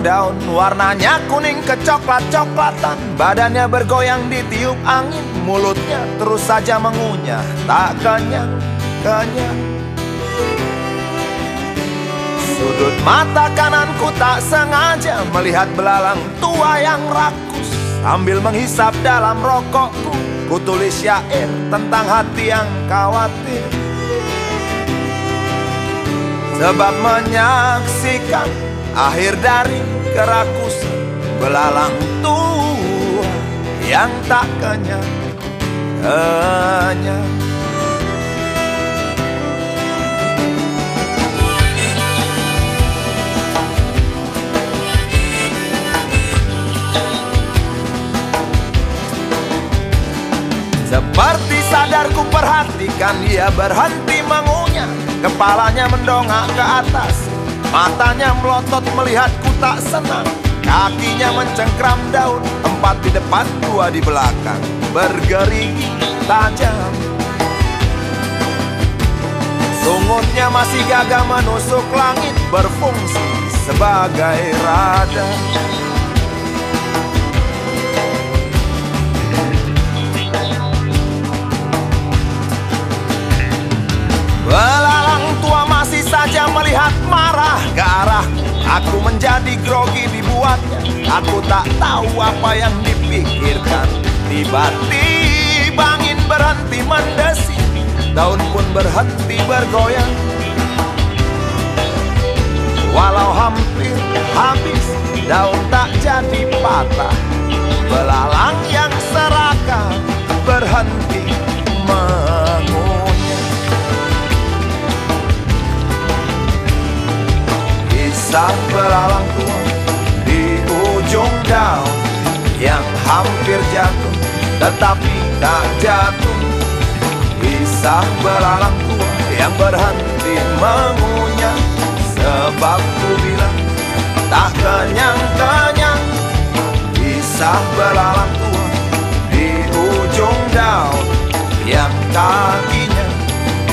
daun Warnanya kuning kecoklat-coklatan Badannya bergoyang di tiup angin Mulutnya terus saja mengunyah. Tak kenyang-kenyang Sudut mata kananku tak sengaja Melihat belalang tua yang rakus. Sambil menghisap dalam rokokku Ku tulis syair tentang hati yang khawatir. Sebab menyaksikan akhir dari kerakusan Belalang tua yang tak kenyang Kenyang. Seperti sadarku perhatikan dia berhenti mengunyah. Kepalanya mendongak ke atas Matanya melotot melihatku tak senang. Kakinya mencengkram daun Empat di depan, dua di belakang. Bergerigi tajam. Sungutnya masih gagah menusuk langit Berfungsi sebagai radar Aku menjadi grogi dibuatnya Aku tak tahu apa yang dipikirkan. Tiba-tiba angin berhenti mendesi. Daun pun berhenti bergoyang. Walau hampir habis Daun tak jadi patah. Belalang yang serakah berhenti Sang belalang tua di ujung daun Yang hampir jatuh tetapi tak jatuh. Kisah belalang tua yang berhenti mengunyah Sebab ku bilang tak kenyang-kenyang. Kisah belalang tua di ujung daun Yang kakinya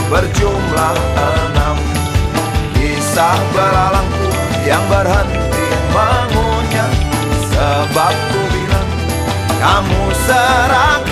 berjumlah enam. Kisah belalang yang berhenti mengunyah Sebab ku bilang kamu serahkan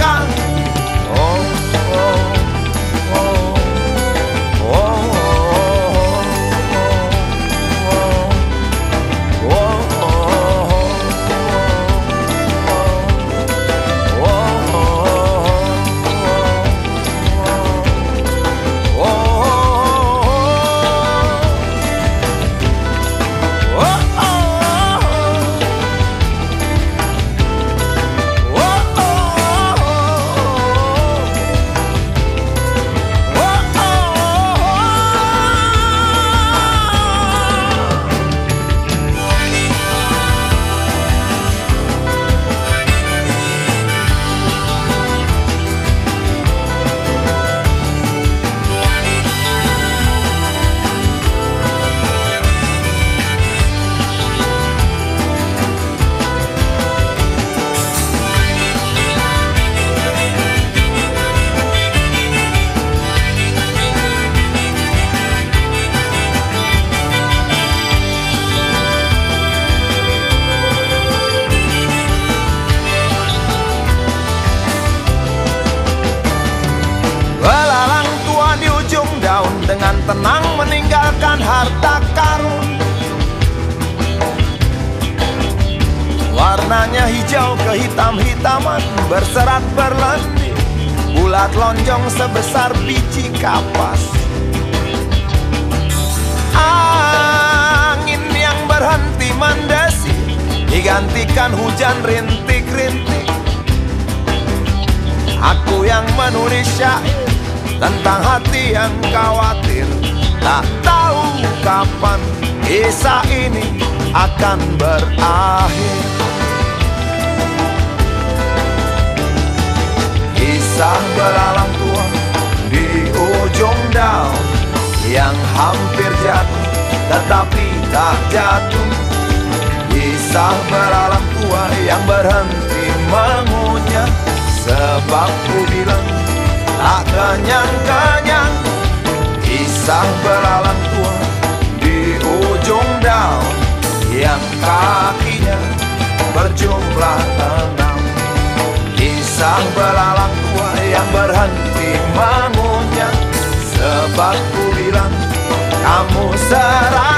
tenang meninggalkan harta karun. Warnanya hijau kehitam-hitaman berserat berlendir. Bulat lonjong sebesar biji kapas. Angin yang berhenti mendesi Digantikan hujan rintik-rintik. Aku yang menulis syair tentang hati yang khawatir. Tak tahu kapan kisah ini akan berakhir. Kisah belalang tua di ujung daun Yang hampir jatuh tetapi tak jatuh. Kisah belalang tua yang berhenti mengunyah Sebab ku bilang Tak kenyang-kenyang Kisah belalang tua Di ujung daun Yang kakinya Berjumlah enam Kisah belalang tua Yang berhenti mengunyah Sebab ku bilang Kamu serang